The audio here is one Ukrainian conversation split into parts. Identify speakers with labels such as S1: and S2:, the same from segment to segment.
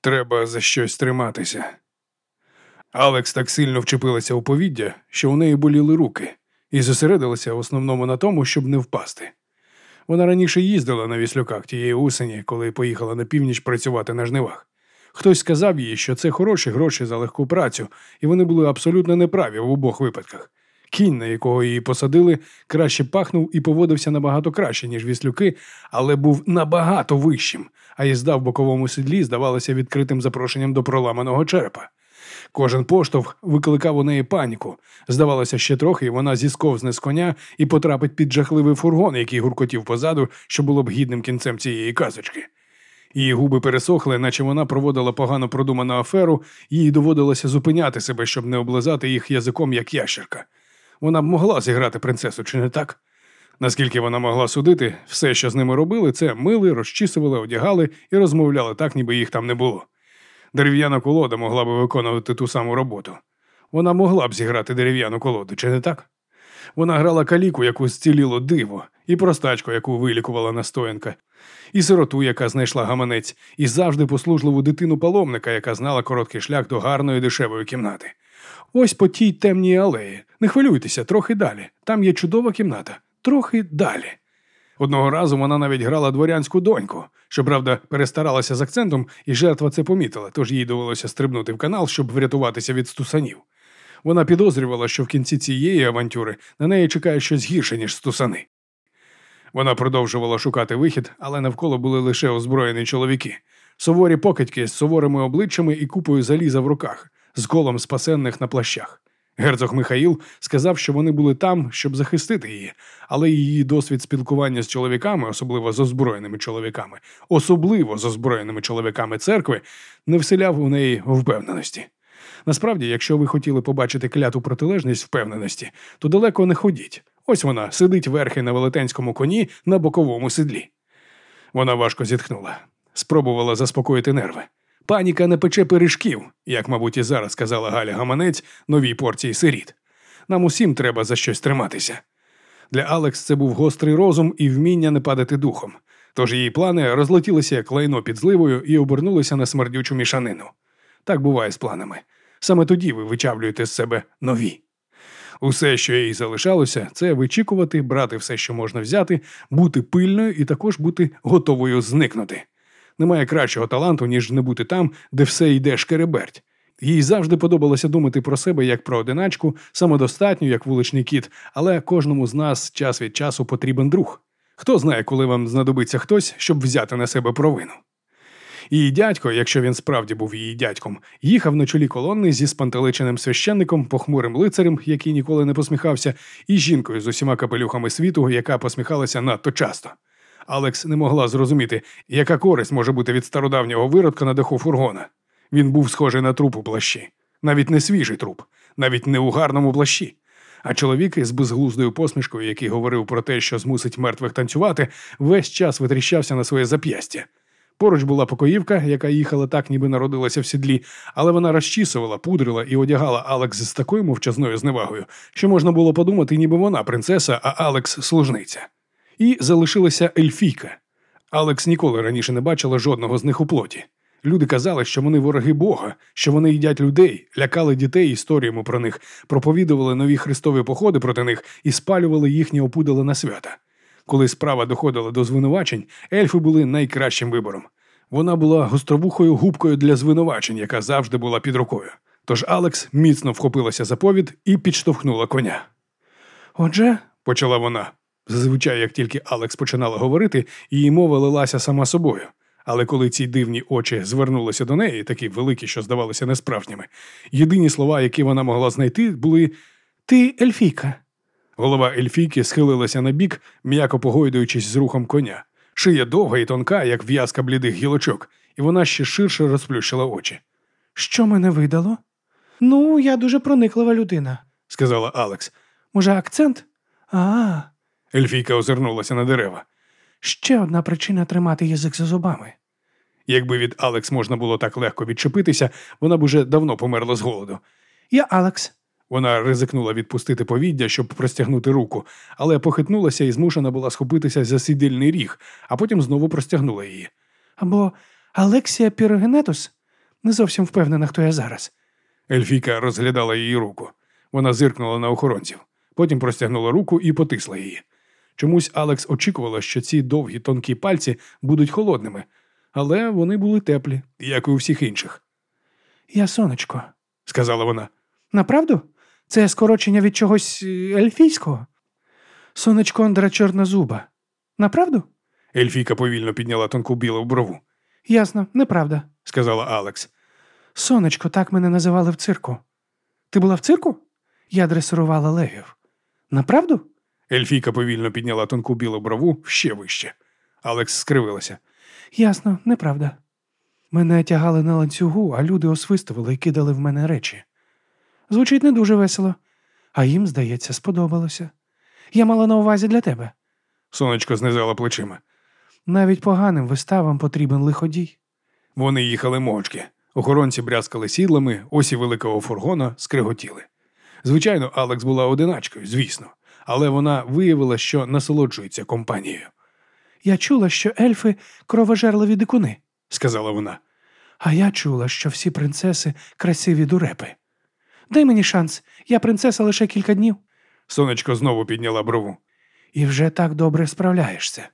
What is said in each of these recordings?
S1: Треба за щось триматися. Алекс так сильно вчепилася у повіддя, що у неї боліли руки, і зосередилася в основному на тому, щоб не впасти. Вона раніше їздила на віслюках тієї осені, коли поїхала на північ працювати на жнивах. Хтось сказав їй, що це хороші гроші за легку працю, і вони були абсолютно неправі в обох випадках. Кінь, на якого її посадили, краще пахнув і поводився набагато краще, ніж віслюки, але був набагато вищим, а їзда в боковому сідлі здавалася відкритим запрошенням до проламаного черепа. Кожен поштовх викликав у неї паніку. Здавалося, ще трохи, і вона зісковзне з коня і потрапить під жахливий фургон, який гуркотів позаду, що було б гідним кінцем цієї казочки. Її губи пересохли, наче вона проводила погано продуману аферу, їй доводилося зупиняти себе, щоб не облизати їх язиком, як ящерка. Вона б могла зіграти принцесу, чи не так? Наскільки вона могла судити, все, що з ними робили, це мили, розчісували, одягали і розмовляли так, ніби їх там не було. Дерев'яна колода могла б виконувати ту саму роботу. Вона могла б зіграти дерев'яну колоду, чи не так? Вона грала каліку, яку зціліло диво, і простачку, яку вилікувала настоянка, і сироту, яка знайшла гаманець, і завжди послужливу дитину паломника, яка знала короткий шлях до гарної дешевої кімнати. Ось по тій темній алеї. Не хвилюйтеся, трохи далі. Там є чудова кімната, трохи далі. Одного разу вона навіть грала дворянську доньку, щоправда, перестаралася з акцентом, і жертва це помітила, тож їй довелося стрибнути в канал, щоб врятуватися від стусанів. Вона підозрювала, що в кінці цієї авантюри на неї чекає щось гірше, ніж стусани. Вона продовжувала шукати вихід, але навколо були лише озброєні чоловіки, суворі покидьки з суворими обличчями і купою заліза в руках, з колом спасенних на плащах. Герцог Михаїл сказав, що вони були там, щоб захистити її, але її досвід спілкування з чоловіками, особливо з озброєними чоловіками, особливо з озброєними чоловіками церкви, не вселяв у неї впевненості. Насправді, якщо ви хотіли побачити кляту протилежність впевненості, то далеко не ходіть. Ось вона сидить верхи на велетенському коні на боковому сидлі. Вона важко зітхнула, спробувала заспокоїти нерви. Паніка не пече пиріжків, як, мабуть, і зараз сказала Галя Гаманець новій порції сиріт. Нам усім треба за щось триматися. Для Алекс це був гострий розум і вміння не падати духом. Тож її плани розлетілися як лайно під зливою і обернулися на смердючу мішанину. Так буває з планами. Саме тоді ви вичавлюєте з себе нові. Усе, що їй залишалося, це вичікувати, брати все, що можна взяти, бути пильною і також бути готовою зникнути. Немає кращого таланту, ніж не бути там, де все йде шкереберть. Їй завжди подобалося думати про себе як про одиначку, самодостатню, як вуличний кіт, але кожному з нас час від часу потрібен друг. Хто знає, коли вам знадобиться хтось, щоб взяти на себе провину. Її дядько, якщо він справді був її дядьком, їхав на чолі колони зі спантеличеним священником, похмурим лицарем, який ніколи не посміхався, і жінкою з усіма капелюхами світу, яка посміхалася надто часто. Алекс не могла зрозуміти, яка користь може бути від стародавнього виродка на даху фургона. Він був схожий на труп у плащі, навіть не свіжий труп, навіть не у гарному плащі. А чоловік із безглуздою посмішкою, який говорив про те, що змусить мертвих танцювати, весь час витріщався на своє зап'ястя. Поруч була покоївка, яка їхала так, ніби народилася в сідлі, але вона розчісувала, пудрила і одягала Алекс з такою мовчазною зневагою, що можна було подумати, ніби вона принцеса, а Алекс служниця. І залишилася ельфійка. Алекс ніколи раніше не бачила жодного з них у плоті. Люди казали, що вони вороги Бога, що вони їдять людей, лякали дітей історіями про них, проповідували нові христові походи проти них і спалювали їхнє опудало на свята. Коли справа доходила до звинувачень, ельфи були найкращим вибором. Вона була гостровухою губкою для звинувачень, яка завжди була під рукою. Тож Алекс міцно вхопилася за повід і підштовхнула коня. Отже, почала вона. Зазвичай, як тільки Алекс починала говорити, її мова лилася сама собою. Але коли ці дивні очі звернулися до неї, такі великі, що здавалися несправжніми, єдині слова, які вона могла знайти, були Ти ельфійка. Голова ельфійки схилилася на бік, м'яко погойдуючись з рухом коня. Шия довга і тонка, як в'язка блідих гілочок, і вона ще ширше розплющила очі. Що мене видало? Ну, я дуже прониклива людина, сказала Алекс. Може, акцент? А. Ельфійка озирнулася на дерева. Ще одна причина тримати язик за зубами. Якби від Алекс можна було так легко відчепитися, вона б уже давно померла з голоду. Я Алекс. Вона ризикнула відпустити повіддя, щоб простягнути руку, але похитнулася і змушена була схопитися за сідельний ріг, а потім знову простягнула її. Або Алексія Пірогенетус?
S2: Не зовсім впевнена, хто я зараз.
S1: Ельфійка розглядала її руку. Вона зиркнула на охоронців, потім простягнула руку і потисла її. Чомусь Алекс очікувала, що ці довгі тонкі пальці будуть холодними, але вони були теплі, як і у всіх інших.
S2: Я сонечко,
S1: сказала вона.
S2: Направду? Це скорочення від чогось е, ельфійського? Сонечко Андра Чорнозуба. Направду?
S1: Ельфійка повільно підняла тонку білу брову.
S2: Ясно, неправда,
S1: сказала Алекс.
S2: Сонечко, так мене називали в цирку. Ти була в цирку? Я дресирувала левів. Направду?
S1: Ельфійка повільно підняла тонку білу брову ще вище. Алекс скривилася.
S2: Ясно, неправда. Мене тягали на ланцюгу, а люди освистували і кидали в мене речі. Звучить не дуже весело, а їм, здається, сподобалося. Я мала на увазі для тебе.
S1: Сонечко знизала плечима.
S2: Навіть поганим виставам потрібен лиходій.
S1: Вони їхали мовчки. Охоронці брязкали сідлами, осі великого фургона скриготіли. Звичайно, Алекс була одиначкою, звісно, але вона виявила, що насолоджується компанією.
S2: Я чула, що ельфи кровожерливі дикуни,
S1: сказала вона.
S2: А я чула, що всі принцеси красиві дурепи. Дай мені шанс, я принцеса лише кілька днів.
S1: Сонечко знову підняла брову.
S2: І вже так добре справляєшся.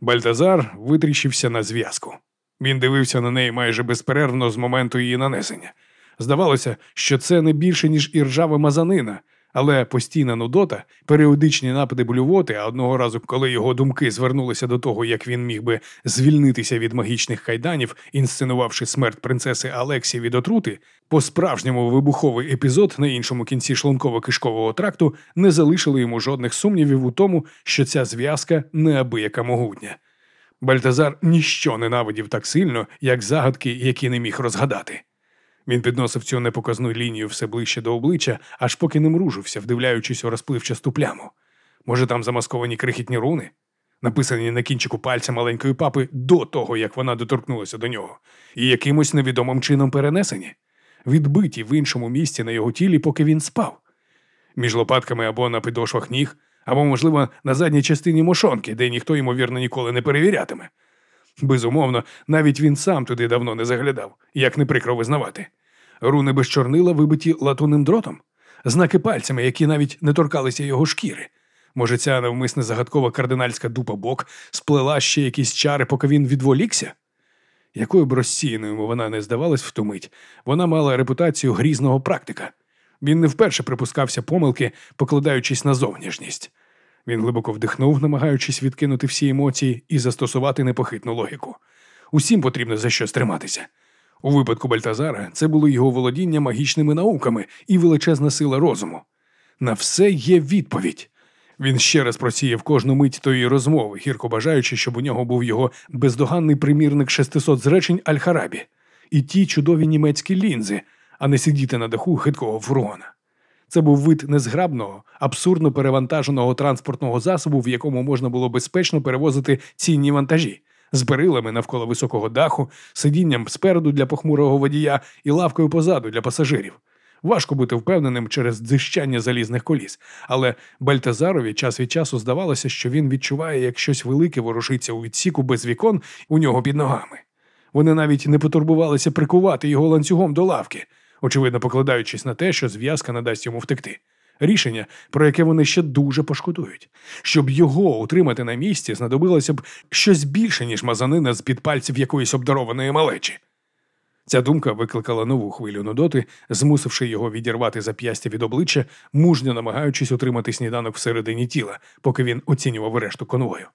S1: Бальтазар витріщився на зв'язку. Він дивився на неї майже безперервно з моменту її нанесення. Здавалося, що це не більше, ніж іржава мазанина, але постійна нудота, періодичні напади блювоти, а одного разу, коли його думки звернулися до того, як він міг би звільнитися від магічних кайданів, інсценувавши смерть принцеси Алексі від отрути, по справжньому вибуховий епізод на іншому кінці шлунково-кишкового тракту не залишили йому жодних сумнівів у тому, що ця зв'язка неабияка могутня. Бальтазар ніщо ненавидів так сильно, як загадки, які не міг розгадати. Він підносив цю непоказну лінію все ближче до обличчя, аж поки не мружився, вдивляючись у розпливчасту пляму. Може, там замасковані крихітні руни, написані на кінчику пальця маленької папи до того, як вона доторкнулася до нього, і якимось невідомим чином перенесені, відбиті в іншому місці на його тілі, поки він спав, між лопатками або на підошвах ніг, або, можливо, на задній частині мошонки, де ніхто, ймовірно, ніколи не перевірятиме. Безумовно, навіть він сам туди давно не заглядав, як не прикро визнавати. Руни без чорнила вибиті латунним дротом, знаки пальцями, які навіть не торкалися його шкіри. Може, ця навмисне загадкова кардинальська дупа бок сплела ще якісь чари, поки він відволікся? Якою б розсіяною вона не здавалась в ту мить, вона мала репутацію грізного практика. Він не вперше припускався помилки, покладаючись на зовнішність. Він глибоко вдихнув, намагаючись відкинути всі емоції і застосувати непохитну логіку. Усім потрібно за щось триматися. У випадку Бальтазара це було його володіння магічними науками і величезна сила розуму. На все є відповідь. Він ще раз просіяв кожну мить тої розмови, гірко бажаючи, щоб у нього був його бездоганний примірник 600 зречень Аль-Харабі і ті чудові німецькі лінзи, а не сидіти на даху хиткого фургона. Це був вид незграбного, абсурдно перевантаженого транспортного засобу, в якому можна було безпечно перевозити цінні вантажі з перилами навколо високого даху, сидінням спереду для похмурого водія і лавкою позаду для пасажирів. Важко бути впевненим через дзищання залізних коліс, але Бальтазарові час від часу здавалося, що він відчуває, як щось велике ворушиться у відсіку без вікон у нього під ногами. Вони навіть не потурбувалися прикувати його ланцюгом до лавки, очевидно покладаючись на те, що зв'язка не дасть йому втекти. Рішення, про яке вони ще дуже пошкодують. Щоб його утримати на місці, знадобилося б щось більше, ніж мазанина з під пальців якоїсь обдарованої малечі. Ця думка викликала нову хвилю нудоти, змусивши його відірвати зап'ястя від обличчя, мужньо намагаючись утримати сніданок всередині тіла, поки він оцінював решту конвою.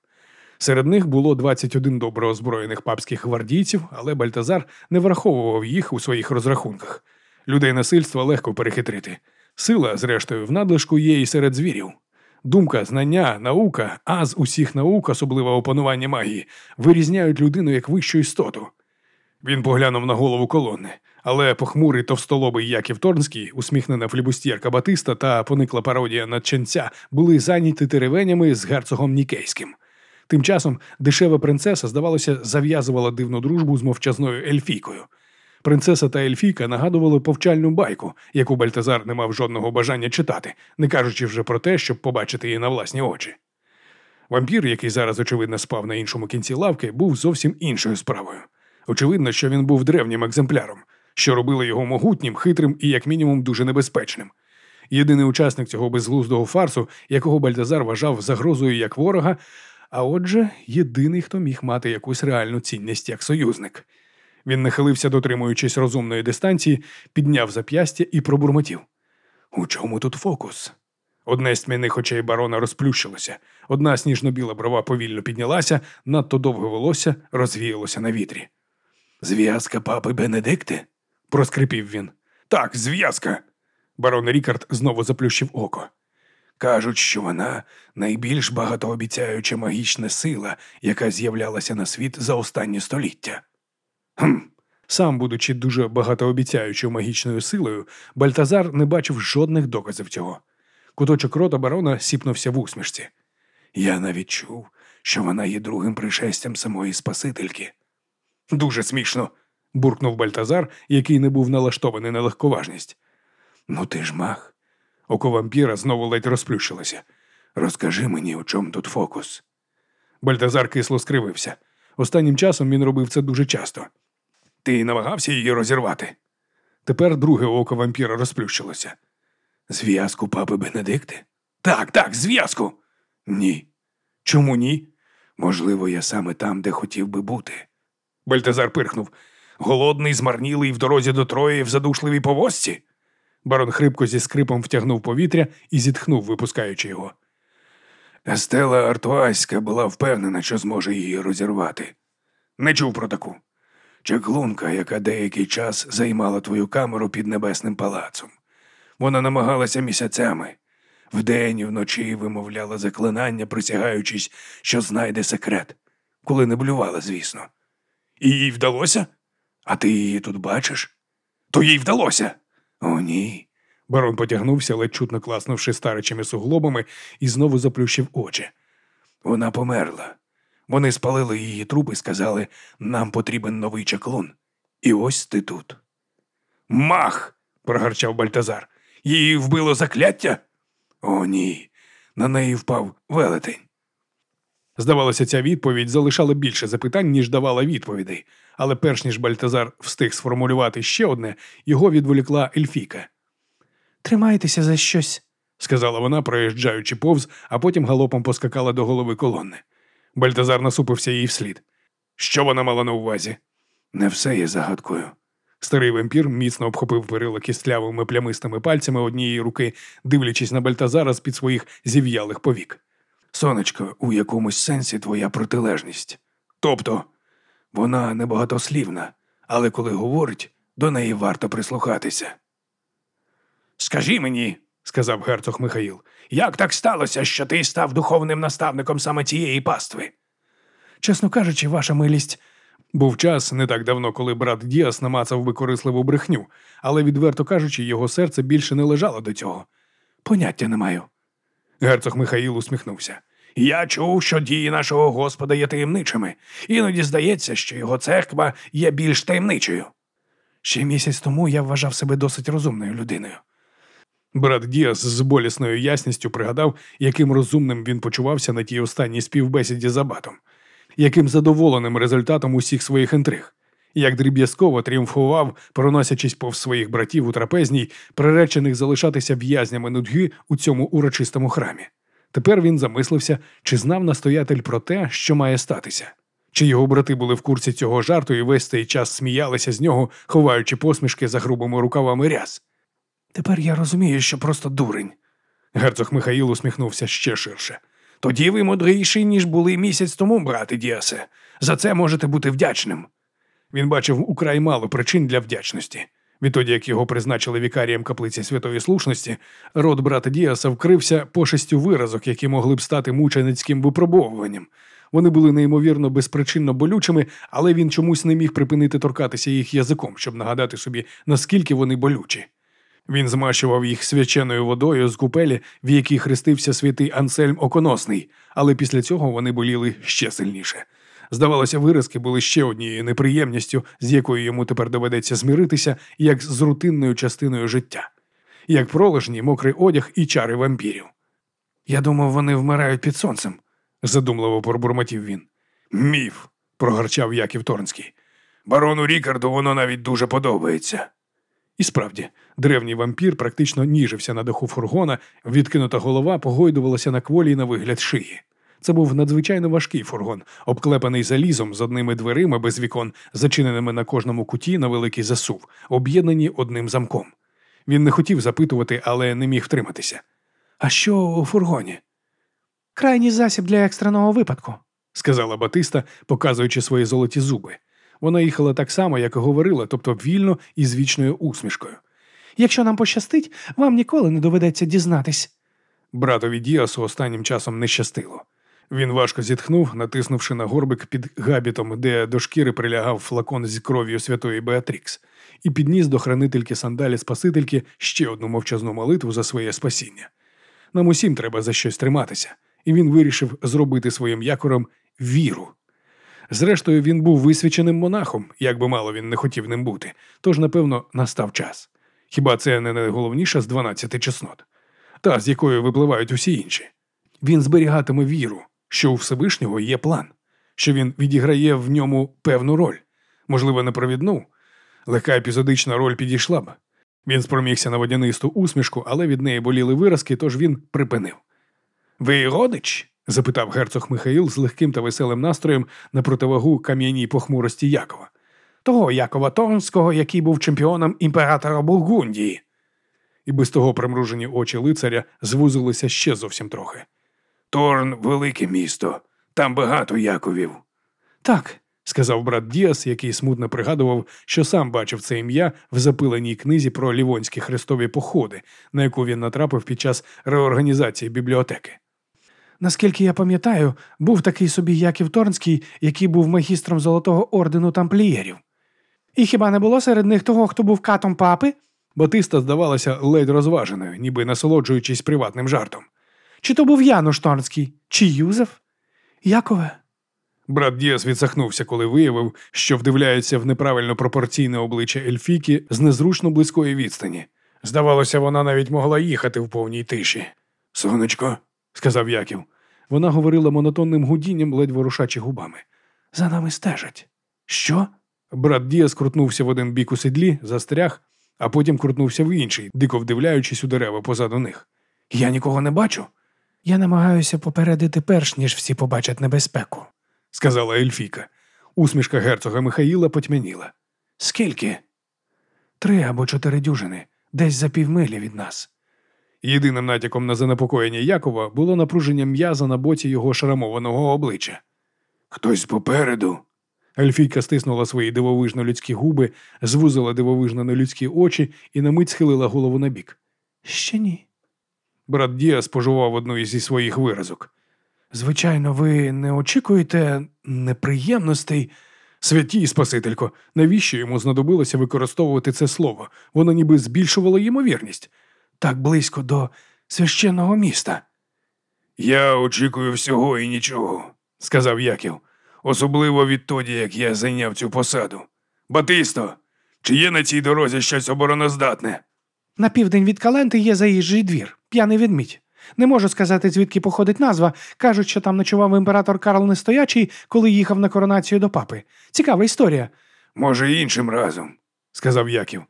S1: Серед них було 21 добре озброєних папських гвардійців, але Бальтазар не враховував їх у своїх розрахунках. Людей насильства легко перехитрити. Сила, зрештою, в надлишку є і серед звірів. Думка, знання, наука, а з усіх наук, особливо опанування магії, вирізняють людину як вищу істоту. Він поглянув на голову колони, але похмурий товстолобий Яків Торнський, усміхнена флібустєрка Батиста та поникла пародія на ченця були зайняті теревенями з герцогом Нікейським. Тим часом дешева принцеса, здавалося, зав'язувала дивну дружбу з мовчазною ельфійкою. Принцеса та Ельфійка нагадували повчальну байку, яку Бальтазар не мав жодного бажання читати, не кажучи вже про те, щоб побачити її на власні очі. Вампір, який зараз, очевидно, спав на іншому кінці лавки, був зовсім іншою справою. Очевидно, що він був древнім екземпляром, що робило його могутнім, хитрим і, як мінімум, дуже небезпечним. Єдиний учасник цього безглуздого фарсу, якого Бальтазар вважав загрозою як ворога, а отже, єдиний, хто міг мати якусь реальну цінність як союзник. Він нахилився, дотримуючись розумної дистанції, підняв зап'ястя і пробурмотів. У чому тут фокус? Одне з тьмяних очей барона розплющилося, одна сніжно-біла брова повільно піднялася, надто довге волосся розвіялося на вітрі. Зв'язка папи Бенедикти? проскрипів він. Так, зв'язка. Барон Рікард знову заплющив око. Кажуть, що вона найбільш багатообіцяюча магічна сила, яка з'являлася на світ за останні століття. Хм. Сам, будучи дуже багатообіцяючою магічною силою, Бальтазар не бачив жодних доказів цього. Куточок рота барона сіпнувся в усмішці. Я навіть чув, що вона є другим пришестям самої Спасительки. Дуже смішно, буркнув Бальтазар, який не був налаштований на легковажність. Ну ти ж мах. Око вампіра знову ледь розплющилося. Розкажи мені, у чому тут фокус. Бальтазар кисло скривився. Останнім часом він робив це дуже часто. Ти намагався її розірвати. Тепер друге око вампіра розплющилося. Зв'язку папи Бенедикти? Так, так, зв'язку. Ні. Чому ні? Можливо, я саме там, де хотів би бути. Бальтазар пирхнув. Голодний, змарнілий в дорозі до Трої в задушливій повозці. Барон хрипко зі скрипом втягнув повітря і зітхнув, випускаючи його. Естела Артуаська була впевнена, що зможе її розірвати. Не чув про таку. Чаклунка, яка деякий час займала твою камеру під небесним палацом. Вона намагалася місяцями. Вдень і вночі вимовляла заклинання, присягаючись, що знайде секрет, коли не блювала, звісно. І їй вдалося? А ти її тут бачиш? То їй вдалося. О, ні. Барон потягнувся, ледь чутно класнувши старичими суглобами, і знову заплющив очі. Вона померла. Вони спалили її труп і сказали, нам потрібен новий чаклун. І ось ти тут. Мах. прогарчав Бальтазар. Її вбило закляття? О, ні. На неї впав велетень. Здавалося, ця відповідь залишала більше запитань, ніж давала відповідей, але перш ніж Бальтазар встиг сформулювати ще одне, його відволікла Ельфіка.
S2: Тримайтеся за щось,
S1: сказала вона, проїжджаючи повз, а потім галопом поскакала до голови колони. Бальтазар насупився їй вслід. Що вона мала на увазі? Не все є загадкою. Старий вампір міцно обхопив перила кістлявими плямистими пальцями однієї руки, дивлячись на Бальтазара з під своїх зів'ялих повік. Сонечко, у якомусь сенсі твоя протилежність. Тобто вона небагатослівна, але коли говорить, до неї варто прислухатися. Скажи мені, сказав герцог Михаїл, як так сталося, що ти став духовним наставником саме цієї пастви?
S2: Чесно кажучи, ваша милість.
S1: Був час не так давно, коли брат Діас намацав би корисливу брехню, але, відверто кажучи, його серце більше не лежало до цього. Поняття не маю. Герцог Михаїл усміхнувся. Я чув, що дії нашого Господа є таємничими. Іноді здається, що його церква є більш таємничою.
S2: Ще місяць тому я вважав себе досить розумною людиною.
S1: Брат Діас з болісною ясністю пригадав, яким розумним він почувався на тій останній співбесіді за батом, яким задоволеним результатом усіх своїх інтриг, як дріб'язково тріумфував, проносячись повз своїх братів у трапезній, приречених залишатися в'язнями нудьги у цьому урочистому храмі. Тепер він замислився, чи знав настоятель про те, що має статися. Чи його брати були в курсі цього жарту і весь цей час сміялися з нього, ховаючи посмішки за грубими рукавами ряс.
S2: Тепер я розумію, що просто дурень.
S1: Герцог Михаїл усміхнувся ще ширше. Тоді ви мудріші, ніж були місяць тому, брате Діасе. За це можете бути вдячним. Він бачив украй мало причин для вдячності. Відтоді, як його призначили вікарієм каплиці святої слушності, род брата Діаса вкрився пошестю виразок, які могли б стати мученицьким випробовуванням. Вони були неймовірно безпричинно болючими, але він чомусь не міг припинити торкатися їх язиком, щоб нагадати собі, наскільки вони болючі. Він змащував їх свяченою водою з купелі, в якій хрестився святий Ансельм Оконосний, але після цього вони боліли ще сильніше. Здавалося, виразки були ще однією неприємністю, з якою йому тепер доведеться змиритися, як з рутинною частиною життя, як пролежні, мокрий одяг і чари вампірів.
S2: Я думав, вони вмирають під сонцем,
S1: задумливо пробурмотів він. Міф, прогарчав Яків Торнський. Барону Рікарду воно навіть дуже подобається. І справді, древній вампір практично ніжився на даху фургона, відкинута голова погойдувалася на кволі на вигляд шиї. Це був надзвичайно важкий фургон, обклепаний залізом з одними дверима без вікон, зачиненими на кожному куті на великий засув, об'єднані одним замком. Він не хотів запитувати, але не міг втриматися. А що у фургоні?
S2: Крайній засіб для екстреного випадку.
S1: сказала Батиста, показуючи свої золоті зуби. Вона їхала так само, як і говорила, тобто вільно і з вічною усмішкою.
S2: Якщо нам пощастить, вам ніколи не доведеться дізнатись.
S1: Братові Діасу останнім часом не щастило. Він важко зітхнув, натиснувши на горбик під габітом, де до шкіри прилягав флакон зі кров'ю святої Беатрікс, і підніс до хранительки сандалі Спасительки ще одну мовчазну молитву за своє спасіння. Нам усім треба за щось триматися, і він вирішив зробити своїм якором віру. Зрештою, він був висвяченим монахом, як би мало він не хотів ним бути, тож, напевно, настав час. Хіба це не найголовніша з 12 чеснот? Та, з якою випливають усі інші. Він зберігатиме віру, що у Всевишнього є план, що він відіграє в ньому певну роль, можливо, не провідну. Легка епізодична роль підійшла б. Він спромігся на водянисту усмішку, але від неї боліли виразки, тож він припинив. Ви родич? Запитав герцог Михаїл з легким та веселим настроєм на противагу кам'яній похмурості Якова. Того Якова Торнського, який був чемпіоном імператора Бургундії. І без того примружені очі лицаря звузилися ще зовсім трохи. Торн велике місто, там багато Яковів. Так, сказав брат Діас, який смутно пригадував, що сам бачив це ім'я в запиленій книзі про лівонські хрестові походи, на яку він натрапив під час реорганізації бібліотеки.
S2: Наскільки я пам'ятаю, був такий собі Яків Торнський, який був магістром Золотого ордену тамплієрів. І хіба не було серед них того, хто був катом папи?
S1: Батиста здавалася ледь розваженою, ніби насолоджуючись приватним жартом.
S2: Чи то був Януш Торнський, чи Юзеф? Якове?
S1: Брат Діас відсахнувся, коли виявив, що вдивляється в неправильно пропорційне обличчя Ельфіки з незручно близької відстані. Здавалося, вона навіть могла їхати в повній тиші. Сонечко, сказав Яків. Вона говорила монотонним гудінням, ледь ворушачи губами.
S2: За нами стежать. Що?
S1: Брат Діас крутнувся в один бік у седлі, застряг, а потім крутнувся в інший, дико вдивляючись у дерева позаду них. Я нікого не бачу,
S2: Я намагаюся попередити перш, ніж всі побачать небезпеку.
S1: сказала Ельфіка. Усмішка герцога Михаїла потьмяніла.
S2: Скільки? Три або чотири дюжини, десь за півмилі від нас.
S1: Єдиним натяком на занепокоєння Якова було напруження м'яза на боці його шрамованого обличчя. Хтось попереду. Ельфійка стиснула свої дивовижно людські губи, звузила дивовижно нелюдські очі і на мить схилила голову набік.
S2: Ще ні.
S1: Брат Діа спожував одну із своїх виразок.
S2: Звичайно, ви не очікуєте неприємностей.
S1: Святій Спасителько, навіщо йому знадобилося використовувати це слово? Воно ніби збільшувало ймовірність.
S2: Так близько до священного міста.
S1: Я очікую всього і нічого, сказав Яків, особливо відтоді, як я зайняв цю посаду. Батисто, чи є на цій дорозі щось обороноздатне?
S2: На південь від Каленти є заїжджий двір, п'яний відмідь. Не можу сказати, звідки походить назва. Кажуть, що там ночував імператор Карл Нестоячий, коли їхав на коронацію до папи. Цікава історія.
S1: Може, іншим разом, сказав Яків,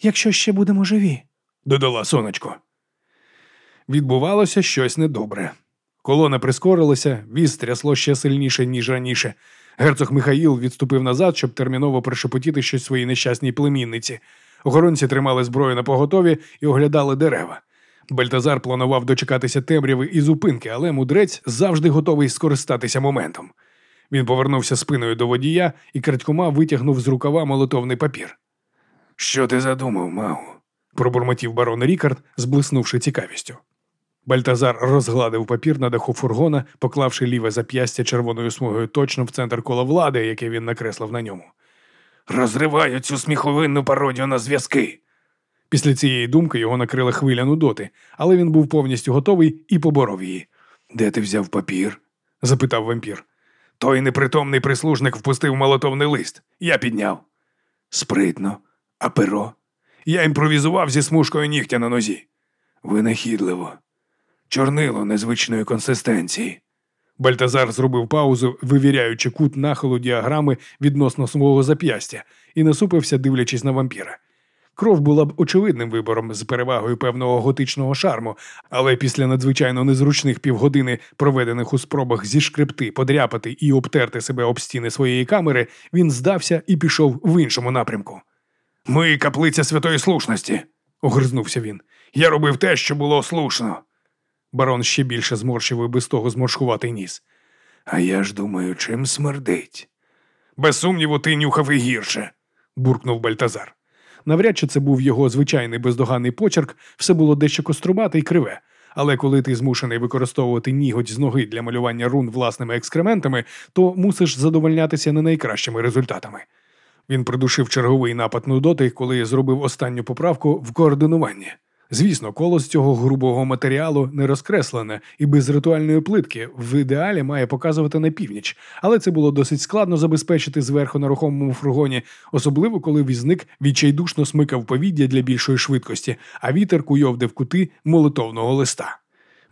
S2: Якщо ще будемо живі.
S1: Додала сонечко. Відбувалося щось недобре. Колона прискорилася, віз трясло ще сильніше, ніж раніше. Герцог Михаїл відступив назад, щоб терміново пришепотіти щось своїй нещасній племінниці. Охоронці тримали зброю на поготові і оглядали дерева. Бальтазар планував дочекатися темряви і зупинки, але мудрець завжди готовий скористатися моментом. Він повернувся спиною до водія і крадькома витягнув з рукава молотовний папір. Що ти задумав, Мау? Пробурмотів барон Рікард, зблиснувши цікавістю. Бальтазар розгладив папір на даху фургона, поклавши ліве зап'ястя червоною смугою точно в центр кола влади, яке він накреслив на ньому. Розриваю цю сміховинну пародію на зв'язки. Після цієї думки його накрила хвиля нудоти, але він був повністю готовий і поборов її. Де ти взяв папір? запитав вампір. Той непритомний прислужник впустив молотовний лист. Я підняв. Спритно, а перо. Я імпровізував зі смужкою нігтя на нозі. Винахідливо. Чорнило незвичної консистенції. Бальтазар зробив паузу, вивіряючи кут нахилу діаграми відносно свого зап'ястя, і насупився, дивлячись на вампіра. Кров була б очевидним вибором з перевагою певного готичного шарму, але після надзвичайно незручних півгодини, проведених у спробах зішкребти, подряпати і обтерти себе об стіни своєї камери, він здався і пішов в іншому напрямку. Ми каплиця святої слушності, огризнувся він. Я робив те, що було слушно. Барон ще більше зморщив і без того зморшкуватий ніс. А я ж думаю, чим смердить. Без сумніву, ти нюхав і гірше, буркнув Бальтазар. Навряд чи це був його звичайний бездоганний почерк, все було дещо кострубате і криве. Але коли ти змушений використовувати ніготь з ноги для малювання рун власними екскрементами, то мусиш задовольнятися не найкращими результатами. Він придушив черговий напад нудоти, коли зробив останню поправку в координуванні. Звісно, коло з цього грубого матеріалу не розкреслене і без ритуальної плитки в ідеалі має показувати на північ, але це було досить складно забезпечити зверху на рухомому фургоні, особливо коли візник відчайдушно смикав повіддя для більшої швидкості, а вітер куйовдив кути молитовного листа.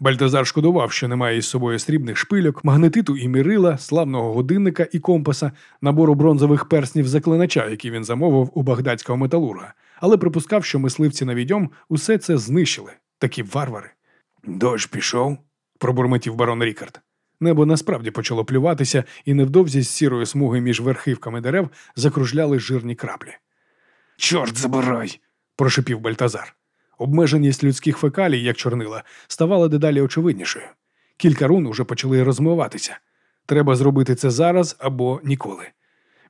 S1: Бальтазар шкодував, що немає із собою срібних шпильок, магнетиту і мірила, славного годинника і компаса, набору бронзових перснів заклинача, які він замовив у багдадського металурга, але припускав, що мисливці на відьом усе це знищили, такі варвари. Дощ пішов, пробурмотів барон Рікард. Небо насправді почало плюватися, і невдовзі з сірої смуги між верхівками дерев закружляли жирні краплі. Чорт забирай! прошепів Бальтазар. Обмеженість людських фекалій, як чорнила, ставала дедалі очевиднішою. Кілька рун уже почали розмиватися. Треба зробити це зараз або ніколи.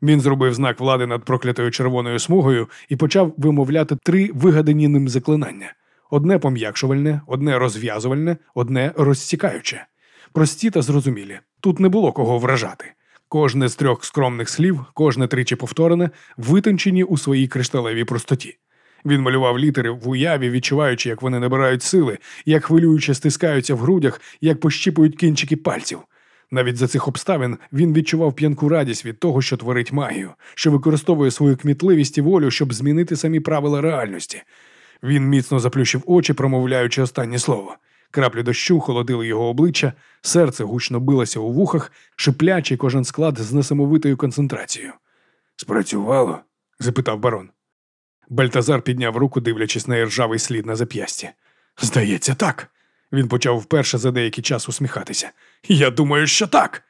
S1: Він зробив знак влади над проклятою червоною смугою і почав вимовляти три вигадані ним заклинання: одне пом'якшувальне, одне розв'язувальне, одне розсікаюче. Прості та зрозумілі. Тут не було кого вражати. Кожне з трьох скромних слів, кожне тричі повторене, витончені у своїй кришталевій простоті. Він малював літери в уяві, відчуваючи, як вони набирають сили, як хвилююче стискаються в грудях, як пощіпують кінчики пальців. Навіть за цих обставин він відчував п'янку радість від того, що творить магію, що використовує свою кмітливість і волю, щоб змінити самі правила реальності. Він міцно заплющив очі, промовляючи останнє слово. Краплі дощу холодили його обличчя, серце гучно билося у вухах, шиплячий кожен склад з несамовитою концентрацією. Спрацювало? запитав барон. Бальтазар підняв руку, дивлячись на іржавий слід на зап'ясті. Здається, так. Він почав вперше за деякий час усміхатися. Я думаю, що так.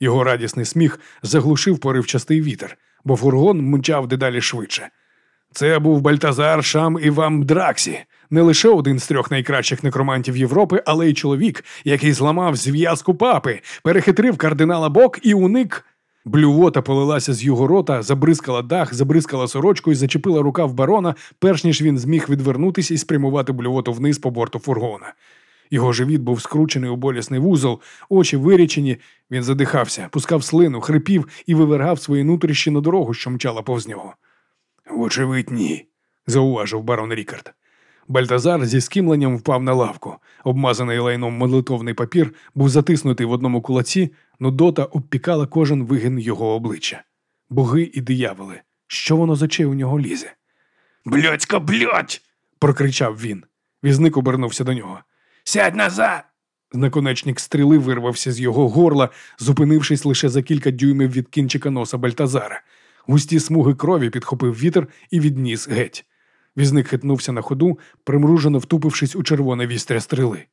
S1: Його радісний сміх заглушив поривчастий вітер, бо фургон мчав дедалі швидше. Це був Бальтазар Шам Івам Драксі, не лише один з трьох найкращих некромантів Європи, але й чоловік, який зламав зв'язку папи, перехитрив кардинала Бок і уник. Блювота полилася з його рота, забризкала дах, забризкала сорочку і зачепила рукав барона, перш ніж він зміг відвернутися і спрямувати блювоту вниз по борту фургона. Його живіт був скручений у болісний вузол, очі вирічені, він задихався, пускав слину, хрипів і вивергав свої нутрищі на дорогу, що мчала повз нього. Вочевидь, ні, зауважив барон Рікард. Бальтазар зі скімленням впав на лавку. Обмазаний лайном молитовний папір був затиснутий в одному кулаці, нудота обпікала кожен вигин його обличчя. Боги і дияволи. Що воно з очей у нього лізе? Блядька, блядь! прокричав він. Візник обернувся до нього. Сядь назад! Наконечник стріли вирвався з його горла, зупинившись лише за кілька дюймів від кінчика носа Бальтазара. Густі смуги крові підхопив вітер і відніс геть. Візник хитнувся на ходу, примружено втупившись у червоне вістря стріли.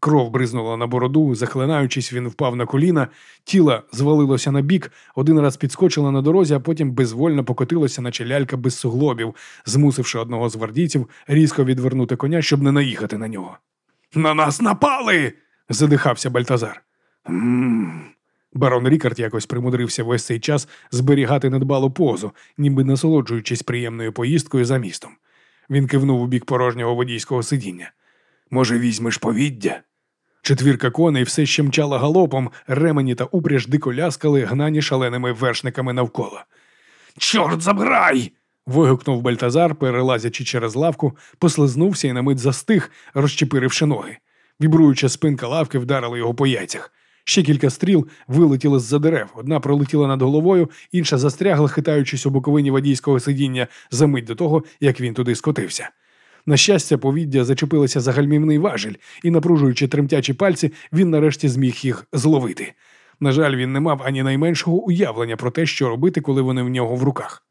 S1: Кров бризнула на бороду, захлинаючись, він впав на коліна, тіло звалилося на бік, один раз підскочило на дорозі, а потім безвольно покотилося, наче лялька без суглобів, змусивши одного з гвардійців різко відвернути коня, щоб не наїхати на нього. На нас напали. задихався Бальтазар. Барон Рікард якось примудрився весь цей час зберігати недбалу позу, ніби насолоджуючись приємною поїздкою за містом. Він кивнув у бік порожнього водійського сидіння. Може, візьмеш повіддя? Четвірка коней все ще мчала галопом, ремені та упряж дико ляскали, гнані шаленими вершниками навколо. Чорт забирай! вигукнув Бальтазар, перелазячи через лавку, послизнувся і на мить застиг, розчепиривши ноги. Вібруюча спинка лавки вдарила його по яйцях. Ще кілька стріл вилетіли з-за дерев. Одна пролетіла над головою, інша застрягла, хитаючись у боковині водійського сидіння за мить до того, як він туди скотився. На щастя, повіддя зачепилося за гальмівний важіль, і, напружуючи тремтячі пальці, він нарешті зміг їх зловити. На жаль, він не мав ані найменшого уявлення про те, що робити, коли вони в нього в руках.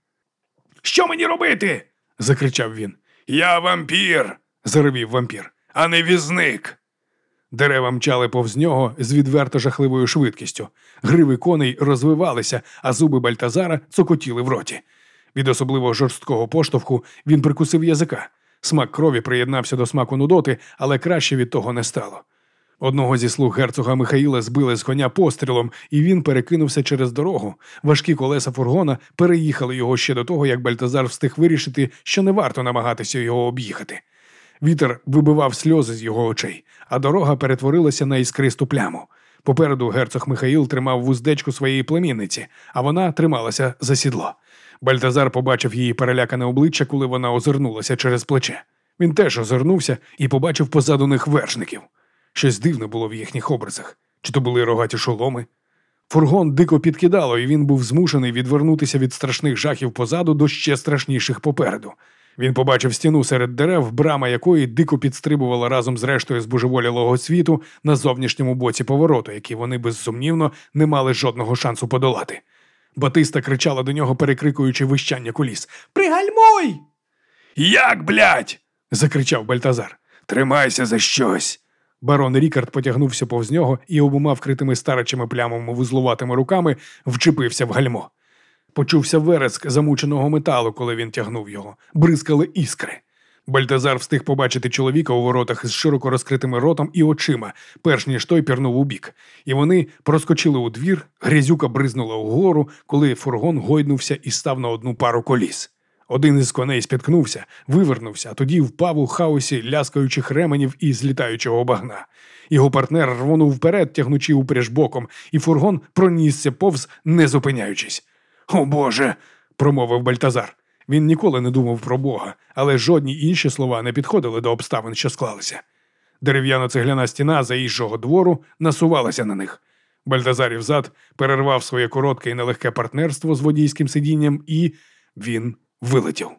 S1: Що мені робити? закричав він. Я вампір, заревів вампір, а не візник. Дерева мчали повз нього з відверто жахливою швидкістю. Гриви коней розвивалися, а зуби Бальтазара цокотіли в роті. Від особливо жорсткого поштовху він прикусив язика. Смак крові приєднався до смаку нудоти, але краще від того не стало. Одного зі слуг герцога Михаїла збили з коня пострілом, і він перекинувся через дорогу. Важкі колеса фургона переїхали його ще до того, як Бальтазар встиг вирішити, що не варто намагатися його об'їхати. Вітер вибивав сльози з його очей, а дорога перетворилася на іскристу пляму. Попереду герцог Михаїл тримав вуздечку своєї племінниці, а вона трималася за сідло. Бальтазар побачив її перелякане обличчя, коли вона озирнулася через плече. Він теж озирнувся і побачив позаду них вершників. Щось дивне було в їхніх образах. Чи то були рогаті шоломи? Фургон дико підкидало, і він був змушений відвернутися від страшних жахів позаду до ще страшніших попереду. Він побачив стіну серед дерев, брама якої дико підстрибувала разом з рештою збожеволілого світу на зовнішньому боці повороту, який вони безсумнівно не мали жодного шансу подолати. Батиста кричала до нього, перекрикуючи вищання куліс. Пригальмуй! Як, блядь? закричав Бальтазар. Тримайся за щось. Барон Рікард потягнувся повз нього і обома вкритими старечими плямами вузлуватими руками вчепився в гальмо. Почувся вереск замученого металу, коли він тягнув його, бризкали іскри. Бальтазар встиг побачити чоловіка у воротах з широко розкритими ротом і очима, перш ніж той пірнув у бік. І вони проскочили у двір, грязюка бризнула угору, коли фургон гойднувся і став на одну пару коліс. Один із коней спіткнувся, вивернувся, а тоді впав у хаосі ляскаючих ременів і злітаючого багна. Його партнер рвонув вперед, тягнучи упряж боком, і фургон пронісся повз, не зупиняючись. О Боже. промовив Бальтазар. Він ніколи не думав про Бога, але жодні інші слова не підходили до обставин, що склалися. Дерев'яна цегляна стіна заїжджого двору насувалася на них. Бальтазарів зад перервав своє коротке і нелегке партнерство з водійським сидінням, і він вилетів.